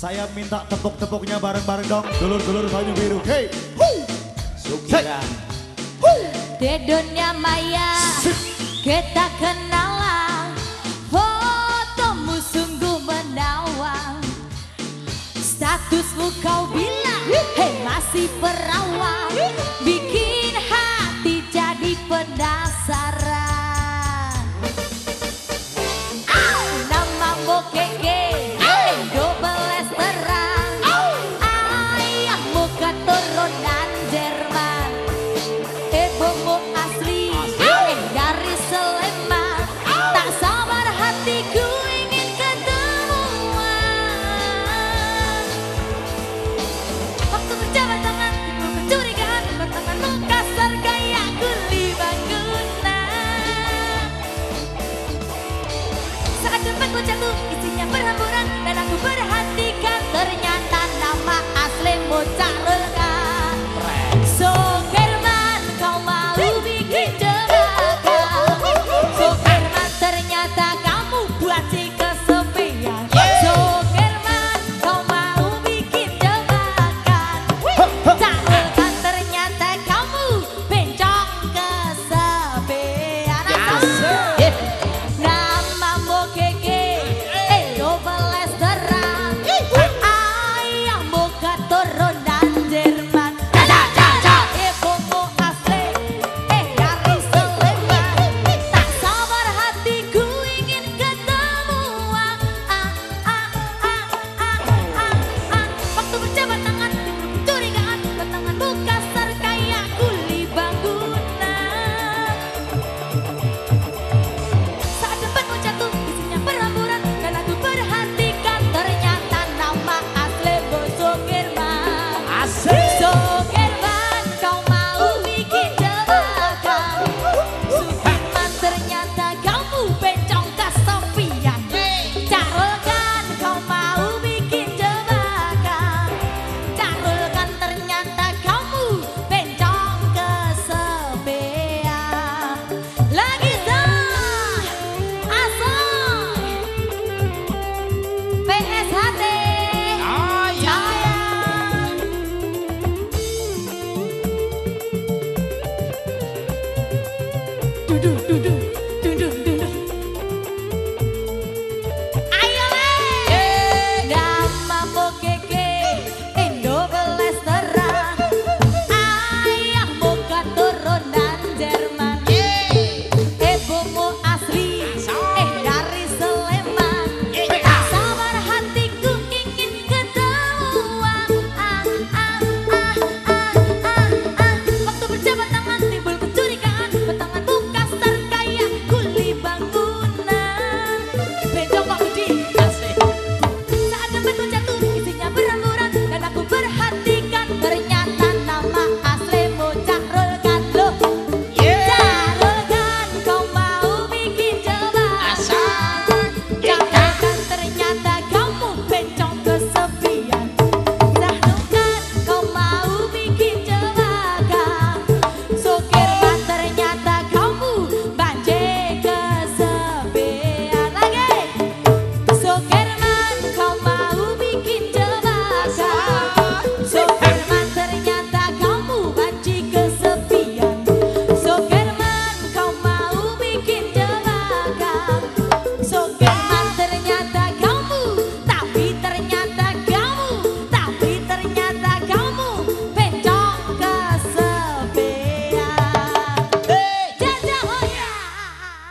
Saya minta tepuk-tepuknya bareng-bareng dong. Dulur-dulur Banyu Biru. Hey. Sukiran. Di dunia maya kita kenalan Fotomu sungguh menawan Statusmu kau bilang Hei masih perawan do do do do.